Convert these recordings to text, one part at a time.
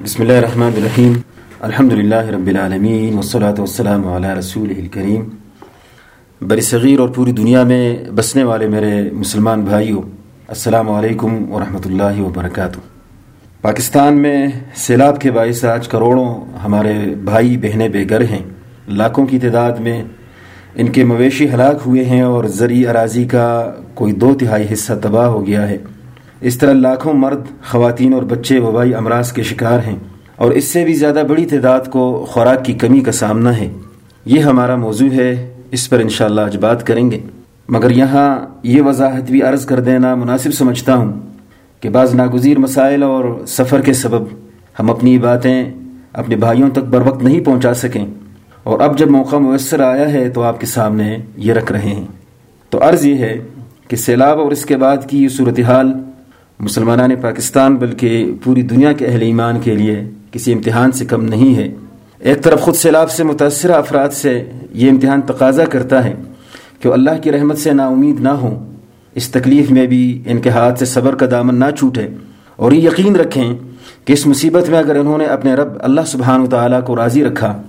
بسم اللہ الرحمن الرحیم الحمد للہ رب العالمین والصلاة والسلام علی رسول الکریم بر صغیر اور پوری دنیا میں بسنے والے میرے مسلمان بھائیوں السلام علیکم ورحمۃ اللہ وبرکاتہ پاکستان میں سیلاب کے باعث آج کروڑوں ہمارے بھائی بہنیں بے گھر ہیں لاکھوں کی تعداد میں ان کے مویشی ہلاک ہوئے ہیں اور زرعی اراضی کا کوئی دو تہائی حصہ تباہ ہو گیا ہے اس طرح لاکھوں مرد، خواتین اور بچے وبائی امراض کے شکار ہیں اور اس سے بھی زیادہ بڑی تعداد کو خوراک کی کمی کا سامنا ہے۔ یہ ہمارا موضوع ہے، اس پر انشاءاللہ آج بات کریں گے۔ مگر یہاں یہ وضاحت بھی عرض کر دینا مناسب سمجھتا ہوں کہ بعض ناگزیر مسائل اور سفر کے سبب ہم اپنی باتیں اپنے بھائیوں تک بر وقت نہیں پہنچا سکیں۔ اور اب جب موقع میسر آیا ہے تو آپ کے سامنے یہ رکھ رہے ہیں۔ تو عرض یہ ہے کہ سیلاب اور اس کے بعد کی یہ صورتحال مسلمانان پاکستان، بلکہ پوری دنیا کے اہل ایمان کے لیے کسی امتحان سے کم نہیں ہے۔ ایک طرف خود سیلاب سے، متاثرہ افراد سے یہ امتحان تقاضا کرتا ہے کہ وہ اللہ کی رحمت سے نا امید نہ ہوں۔ اس تکلیف میں بھی ان کے ہاتھ سے صبر کا دامن نہ چھوٹے۔ اور یہ یقین رکھیں کہ اس مصیبت میں اگر انہوں نے اپنے رب اللہ سبحانہ و تعالیٰ کو راضی رکھا،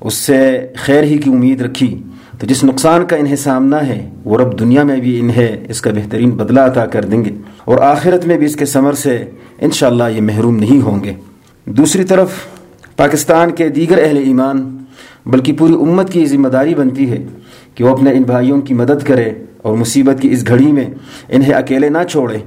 اس سے خیر ہی کی امید رکھی۔ تو جس نقصان کا انہیں سامنا ہے، وہ رب دنیا میں بھی انہیں اس کا بہترین بدلہ عطا کر دیں گے۔ اور آخرت میں بھی اس کے ثمر سے انشاءاللہ یہ محروم نہیں ہوں گے۔ دوسری طرف، پاکستان کے دیگر اہل ایمان، بلکہ پوری امت کی ذمہ داری بنتی ہے کہ وہ اپنے ان بھائیوں کی مدد کرے اور مصیبت کی اس گھڑی میں انہیں اکیلے نہ چھوڑے۔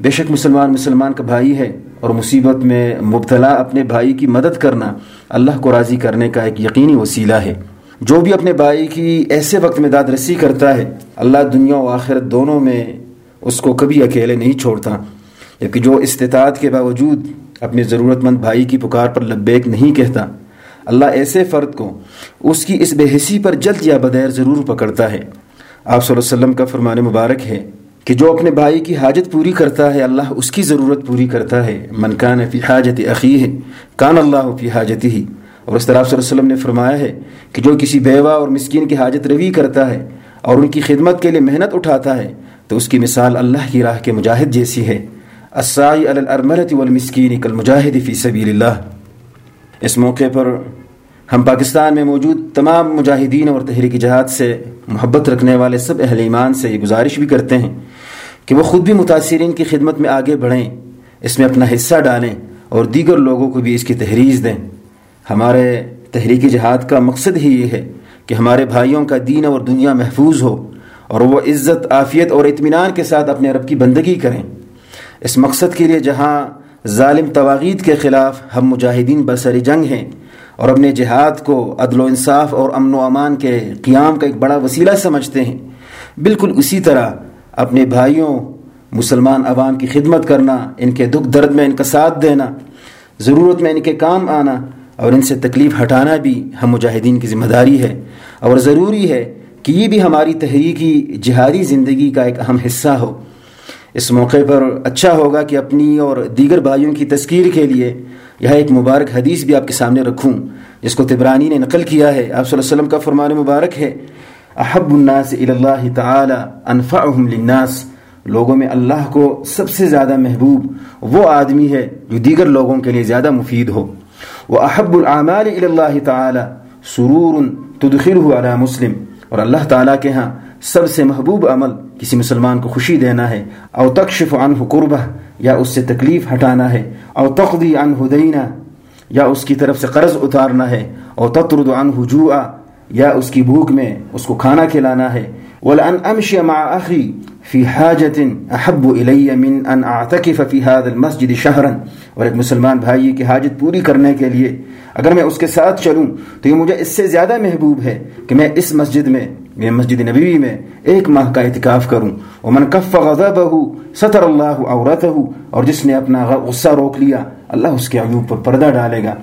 بے شک مسلمان مسلمان کا بھائی ہے اور مصیبت میں مبتلا اپنے بھائی کی مدد کرنا اللہ کو راضی کرنے کا ایک یقینی وسیلہ ہے۔ جو بھی اپنے بھائی کی ایسے وقت میں داد رسی کرتا ہے، اللہ دنیا و آخرت دونوں میں اس کو کبھی اکیلے نہیں چھوڑتا، جبکہ جو استطاعت کے باوجود اپنے ضرورت مند بھائی کی پکار پر لبیک نہیں کہتا، اللہ ایسے فرد کو اس کی اس بے حسی پر جلد یا بدیر ضرور پکڑتا ہے۔ آپ صلی اللہ علیہ وسلم کا فرمان مبارک ہے کہ جو اپنے بھائی کی حاجت پوری کرتا ہے، اللہ اس کی ضرورت پوری کرتا ہے۔ من کان فی حاجت عقی ہے کان اللہ فی حاجت ہی اور اس طرح آپ صلی اللہ علیہ وسلم نے فرمایا ہے کہ جو کسی بیوہ اور مسکین کی حاجت روی کرتا ہے اور ان کی خدمت کے لیے محنت اٹھاتا ہے تو اس کی مثال اللہ کی راہ کے مجاہد جیسی ہے۔ السائی علی الارملت والمسکین کل مجاہد فی سبیل اللہ۔ اس موقع پر ہم پاکستان میں موجود تمام مجاہدین اور تحریک جہاد سے محبت رکھنے والے سب اہل ایمان سے یہ گزارش بھی کرتے ہیں کہ وہ خود بھی متاثرین کی خدمت میں آگے بڑھیں، اس میں اپنا حصہ ڈالیں اور دیگر لوگوں کو بھی اس کی تحریر دیں۔ ہمارے تحریک جہاد کا مقصد ہی یہ ہے کہ ہمارے بھائیوں کا دین اور دنیا محفوظ ہو۔ اور وہ عزت، عافیت اور اطمینان کے ساتھ اپنے رب کی بندگی کریں۔ اس مقصد کے لیے جہاں ظالم تواغید کے خلاف ہم مجاہدین برسر جنگ ہیں اور اپنے جہاد کو عدل و انصاف اور امن و امان کے قیام کا ایک بڑا وسیلہ سمجھتے ہیں، بالکل اسی طرح اپنے بھائیوں، مسلمان عوام کی خدمت کرنا، ان کے دکھ درد میں ان کا ساتھ دینا، ضرورت میں ان کے کام آنا اور ان سے تکلیف ہٹانا بھی ہم مجاہدین کی ذمہ داری ہے۔ اور ضروری ہے کہ یہ بھی ہماری تحریکی جہادی زندگی کا ایک اہم حصہ ہو۔ اس موقع پر اچھا ہوگا کہ اپنی اور دیگر بھائیوں کی تذکیر کے لیے یہاں ایک مبارک حدیث بھی آپ کے سامنے رکھوں، جس کو تبرانی نے نقل کیا ہے۔ آپ صلی اللہ علیہ وسلم کا فرمان مبارک ہے، احب الناس اللہ تعالی انفعهم للناس۔ لوگوں میں اللہ کو سب سے زیادہ محبوب وہ آدمی ہے جو دیگر لوگوں کے لیے زیادہ مفید ہو۔ وہ احب العمال اللہ تعالی، سرور تدخله على مسلم۔ اور اللہ تعالیٰ کے ہاں سب سے محبوب عمل کسی مسلمان کو خوشی دینا ہے، او تکشف عنہ قربہ، یا اس سے تکلیف ہٹانا ہے، او تقضی عنہ دینا یا اس کی طرف سے قرض اتارنا ہے، او تطرد عنہ جوعا یا اس کی بھوک میں اس کو کھانا کھلانا ہے۔ ولأن امشی مع أخي في حاجة أحب إلي من أن أعتكف في هذا المسجد شهرا اور ایک مسلمان بھائی کی حاجت پوری کرنے کے لیے اگر میں اس کے ساتھ چلوں تو یہ مجھے اس سے زیادہ محبوب ہے کہ میں اس مسجد میں، یہ مسجد نبوی میں ایک ماہ کا اعتکاف کروں۔ ومن کف غضبه ستر اللہ عورته اور جس نے اپنا غصہ روک لیا، اللہ اس کے عیوب پر پردہ ڈالے گا۔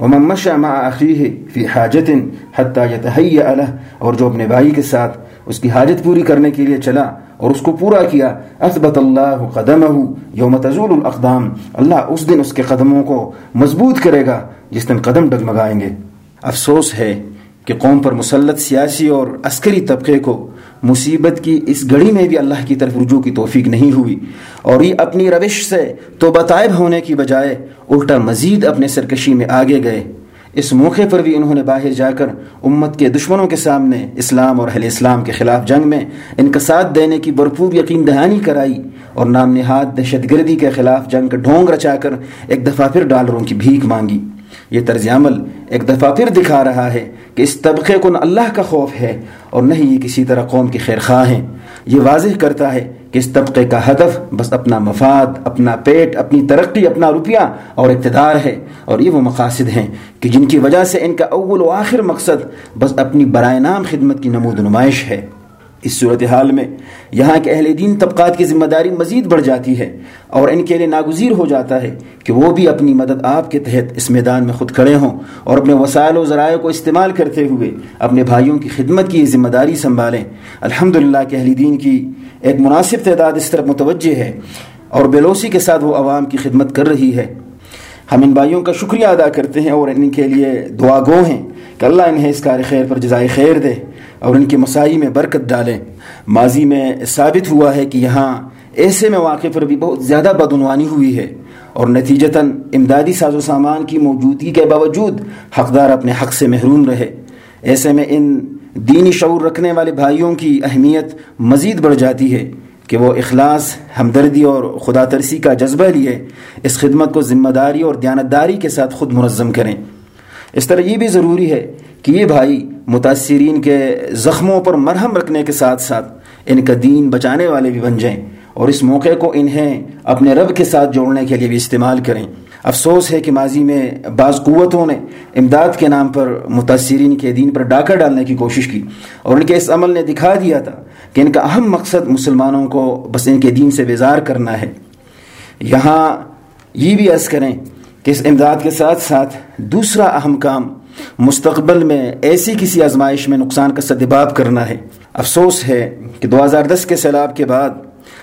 ومن مشى مع اخيه في حاجه حتى يتهيأ له، اور جو اپنے بھائی کے ساتھ اس کی حاجت پوری کرنے کے لیے چلا اور اس کو پورا کیا، اثبت اللہ قدمہ یوم تزول الاقدام، اللہ اس دن اس کے قدموں کو مضبوط کرے گا جس دن قدم ڈگمگائیں گے۔ افسوس ہے کہ قوم پر مسلط سیاسی اور عسکری طبقے کو مصیبت کی اس گھڑی میں بھی اللہ کی طرف رجوع کی توفیق نہیں ہوئی۔ اور یہ اپنی روش سے تو بطائب ہونے کی بجائے الٹا مزید اپنے سرکشی میں آگے گئے۔ اس موقع پر بھی انہوں نے باہر جا کر امت کے دشمنوں کے سامنے اسلام اور اہل اسلام کے خلاف جنگ میں ان کا ساتھ دینے کی بھرپور یقین دہانی کرائی اور نام نہاد دہشت گردی کے خلاف جنگ کا ڈھونگ رچا کر ایک دفعہ پھر ڈالروں کی بھیک مانگی۔ یہ طرز عمل ایک دفعہ پھر دکھا رہا ہے کہ اس طبقے کو نہ اللہ کا خوف ہے اور نہ ہی یہ کسی طرح قوم کی خیر خواہ ہیں۔ یہ واضح کرتا ہے اس طبقے کا ہدف بس اپنا مفاد، اپنا پیٹ، اپنی ترقی، اپنا روپیہ اور اقتدار ہے۔ اور یہ وہ مقاصد ہیں کہ جن کی وجہ سے ان کا اول و آخر مقصد بس اپنی برائے نام خدمت کی نمود نمائش ہے۔ اس صورتحال میں، یہاں کے اہل دین طبقات کی ذمہ داری مزید بڑھ جاتی ہے اور ان کے لیے ناگزیر ہو جاتا ہے کہ وہ بھی اپنی مدد آپ کے تحت اس میدان میں خود کھڑے ہوں اور اپنے وسائل و ذرائع کو استعمال کرتے ہوئے اپنے بھائیوں کی خدمت کی ذمہ داری سنبھالیں۔ الحمد للہ کہ اہل دین کی ایک مناسب تعداد اس طرف متوجہ ہے اور بیلوسی کے ساتھ وہ عوام کی خدمت کر رہی ہے۔ ہم ان بھائیوں کا شکریہ ادا کرتے ہیں اور ان کے لیے دعا گو ہیں کہ اللہ انہیں اس کار خیر پر جزائے خیر دے۔ اور ان کے مسائی میں برکت ڈالیں۔ ماضی میں ثابت ہوا ہے کہ یہاں ایسے میں واقع پر بھی بہت زیادہ بدعنوانی ہوئی ہے اور نتیجتاً امدادی ساز و سامان کی موجودگی کے باوجود حقدار اپنے حق سے محروم رہے۔ ایسے میں ان دینی شعور رکھنے والے بھائیوں کی اہمیت مزید بڑھ جاتی ہے کہ وہ اخلاص، ہمدردی اور خدا ترسی کا جذبہ لیے اس خدمت کو ذمہ داری اور دیانتداری کے ساتھ خود منظم کریں۔ اس طرح یہ بھی ضروری ہے کہ یہ بھائی متاثرین کے زخموں پر مرہم رکھنے کے ساتھ ساتھ ان کا دین بچانے والے بھی بن جائیں اور اس موقع کو انہیں اپنے رب کے ساتھ جوڑنے کے لیے بھی استعمال کریں۔ افسوس ہے کہ ماضی میں بعض قوتوں نے امداد کے نام پر متاثرین کے دین پر ڈاکہ ڈالنے کی کوشش کی اور ان کے اس عمل نے دکھا دیا تھا کہ ان کا اہم مقصد مسلمانوں کو بس ان کے دین سے بیزار کرنا ہے۔ یہاں یہ بھی عرض کریں کہ اس امداد کے ساتھ ساتھ دوسرا اہم کام مستقبل میں ایسی کسی آزمائش میں نقصان کا سدباب کرنا ہے۔ افسوس ہے کہ دو ہزار دس کے سیلاب کے بعد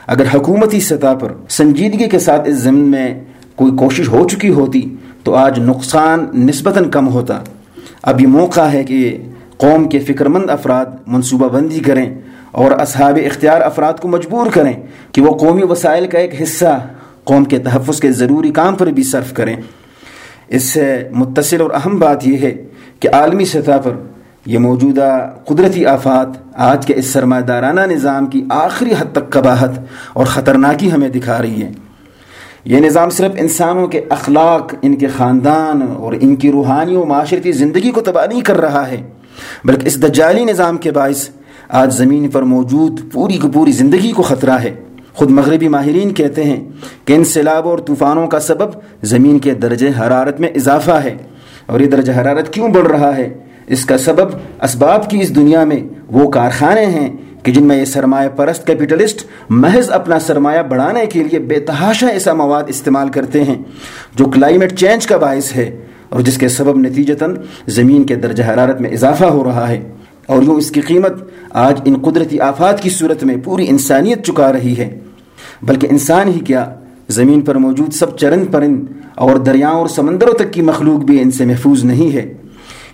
اگر حکومتی سطح پر سنجیدگی کے ساتھ اس ضمن میں کوئی کوشش ہو چکی ہوتی تو آج نقصان نسبتاً کم ہوتا۔ اب یہ موقع ہے کہ قوم کے فکر مند افراد منصوبہ بندی کریں اور اصحاب اختیار افراد کو مجبور کریں کہ وہ قومی وسائل کا ایک حصہ قوم کے تحفظ کے ضروری کام پر بھی صرف کریں۔ اس سے متصل اور اہم بات یہ ہے کہ عالمی سطح پر یہ موجودہ قدرتی آفات آج کے اس سرمایہ دارانہ نظام کی آخری حد تک قباحت اور خطرناکی ہمیں دکھا رہی ہے۔ یہ نظام صرف انسانوں کے اخلاق، ان کے خاندان اور ان کی روحانی و معاشرتی زندگی کو تباہ نہیں کر رہا ہے، بلکہ اس دجالی نظام کے باعث آج زمین پر موجود پوری کی پوری زندگی کو خطرہ ہے۔ خود مغربی ماہرین کہتے ہیں کہ ان سیلاب اور طوفانوں کا سبب زمین کے درجہ حرارت میں اضافہ ہے اور یہ درجہ حرارت کیوں بڑھ رہا ہے؟ اس کا سبب اسباب کی اس دنیا میں وہ کارخانے ہیں کہ جن میں یہ سرمایہ پرست کیپٹلسٹ محض اپنا سرمایہ بڑھانے کے لیے بے تحاشا ایسا مواد استعمال کرتے ہیں جو کلائمیٹ چینج کا باعث ہے اور جس کے سبب نتیجتاً زمین کے درجہ حرارت میں اضافہ ہو رہا ہے۔ اور یوں اس کی قیمت آج ان قدرتی آفات کی صورت میں پوری انسانیت چکا رہی ہے۔ بلکہ انسان ہی کیا زمین پر موجود سب چرند پرند اور دریاؤں اور سمندروں تک کی مخلوق بھی ان سے محفوظ نہیں ہے۔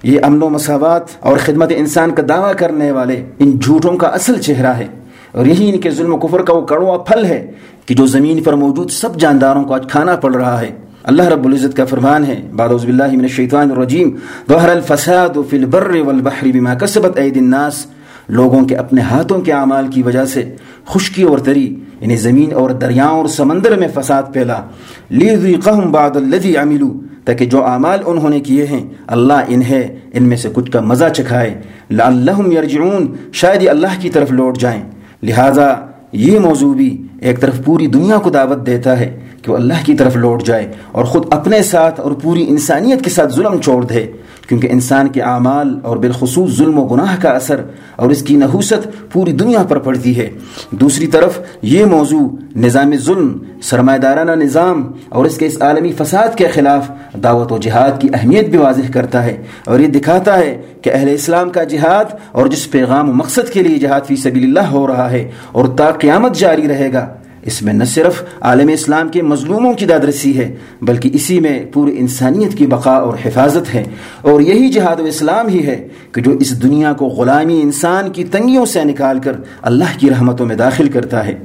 یہ امن و مساوات اور خدمت انسان کا دعویٰ کرنے والے ان جھوٹوں کا اصل چہرہ ہے۔ اور یہی ان کے ظلم و کفر کا وہ کڑوا پھل ہے کہ جو زمین پر موجود سب جانداروں کو آج کھانا پڑ رہا ہے۔ اللہ رب العزت کا فرمان ہے بعد باللہ من الشیطان الرجیم، ظہر الفساد فی البر والبحر بما کسبت اید الناس۔ لوگوں کے اپنے ہاتھوں کے اعمال کی وجہ سے خشکی اور تری یعنی زمین اور دریاؤں اور سمندر میں فساد پھیلا۔ لیذیقہم بعد الذی عملو، تاکہ جو اعمال انہوں نے کیے ہیں، اللہ انہیں، ان میں سے کچھ کا مزہ چکھائے۔ لعلہم یرجعون، شاید یہ اللہ کی طرف لوٹ جائیں۔ لہٰذا یہ موضوع بھی ایک طرف پوری دنیا کو دعوت دیتا ہے۔ کہ وہ اللہ کی طرف لوٹ جائے اور خود اپنے ساتھ اور پوری انسانیت کے ساتھ ظلم چھوڑ دے، کیونکہ انسان کے اعمال اور بالخصوص ظلم و گناہ کا اثر اور اس کی نحوست پوری دنیا پر پڑتی ہے۔ دوسری طرف یہ موضوع نظام ظلم سرمایہ دارانہ نظام اور اس کے اس عالمی فساد کے خلاف دعوت و جہاد کی اہمیت بھی واضح کرتا ہے اور یہ دکھاتا ہے کہ اہل اسلام کا جہاد اور جس پیغام و مقصد کے لیے جہاد فی سبیل اللہ ہو رہا ہے اور تا قیامت جاری رہے گا۔ اس میں نہ صرف عالم اسلام کے مظلوموں کی دادرسی ہے، بلکہ اسی میں پوری انسانیت کی بقا اور حفاظت ہے۔ اور یہی جہاد و اسلام ہی ہے کہ جو اس دنیا کو غلامی انسان کی تنگیوں سے نکال کر اللہ کی رحمتوں میں داخل کرتا ہے۔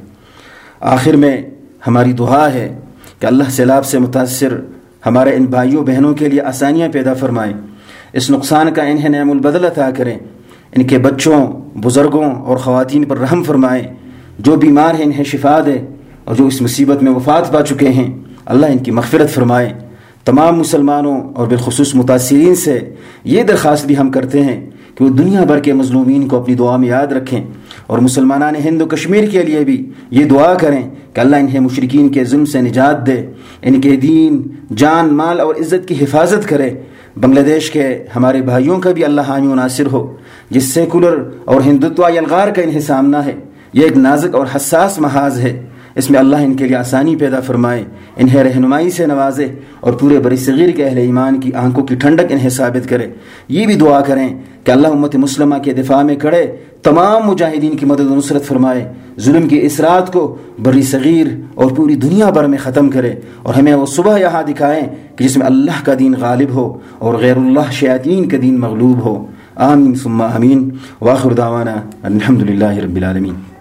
آخر میں ہماری دعا ہے کہ اللہ سیلاب سے متاثر ہمارے ان بھائیوں بہنوں کے لیے آسانیاں پیدا فرمائیں اس نقصان کا انہیں نعم البدل عطا کریں۔ ان کے بچوں، بزرگوں اور خواتین پر رحم فرمائیں جو بیمار ہیں، انہیں شفا دے۔ اور جو اس مصیبت میں وفات پا چکے ہیں، اللہ ان کی مغفرت فرمائے۔ تمام مسلمانوں اور بالخصوص متاثرین سے یہ درخواست بھی ہم کرتے ہیں کہ وہ دنیا بھر کے مظلومین کو اپنی دعا میں یاد رکھیں اور مسلمانان ہند و کشمیر کے لیے بھی یہ دعا کریں کہ اللہ انہیں مشرقین کے ظلم سے نجات دے، ان کے دین، جان، مال اور عزت کی حفاظت کرے۔ بنگلہ دیش کے ہمارے بھائیوں کا بھی اللہ حامی و ناصر ہو، جس سیکولر اور ہندوتوا یلغار کا انہیں سامنا ہے۔ یہ ایک نازک اور حساس محاذ ہے۔ اس میں اللہ ان کے لیے آسانی پیدا فرمائے، انہیں رہنمائی سے نوازے اور پورے بری صغیر کے اہل ایمان کی آنکھوں کی ٹھنڈک انہیں ثابت کرے۔ یہ بھی دعا کریں کہ اللہ امت مسلمہ کے دفاع میں کڑے تمام مجاہدین کی مدد و نصرت فرمائے، ظلم کی اثرات کو بری صغیر اور پوری دنیا بھر میں ختم کرے اور ہمیں وہ صبح یہاں دکھائیں کہ جس میں اللہ کا دین غالب ہو اور غیر اللہ شیاطین کا دین مغلوب ہو۔ آمین، ثم آمین۔ واخر دعوانا الحمد للہ رب العالمین۔